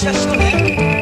Gracias,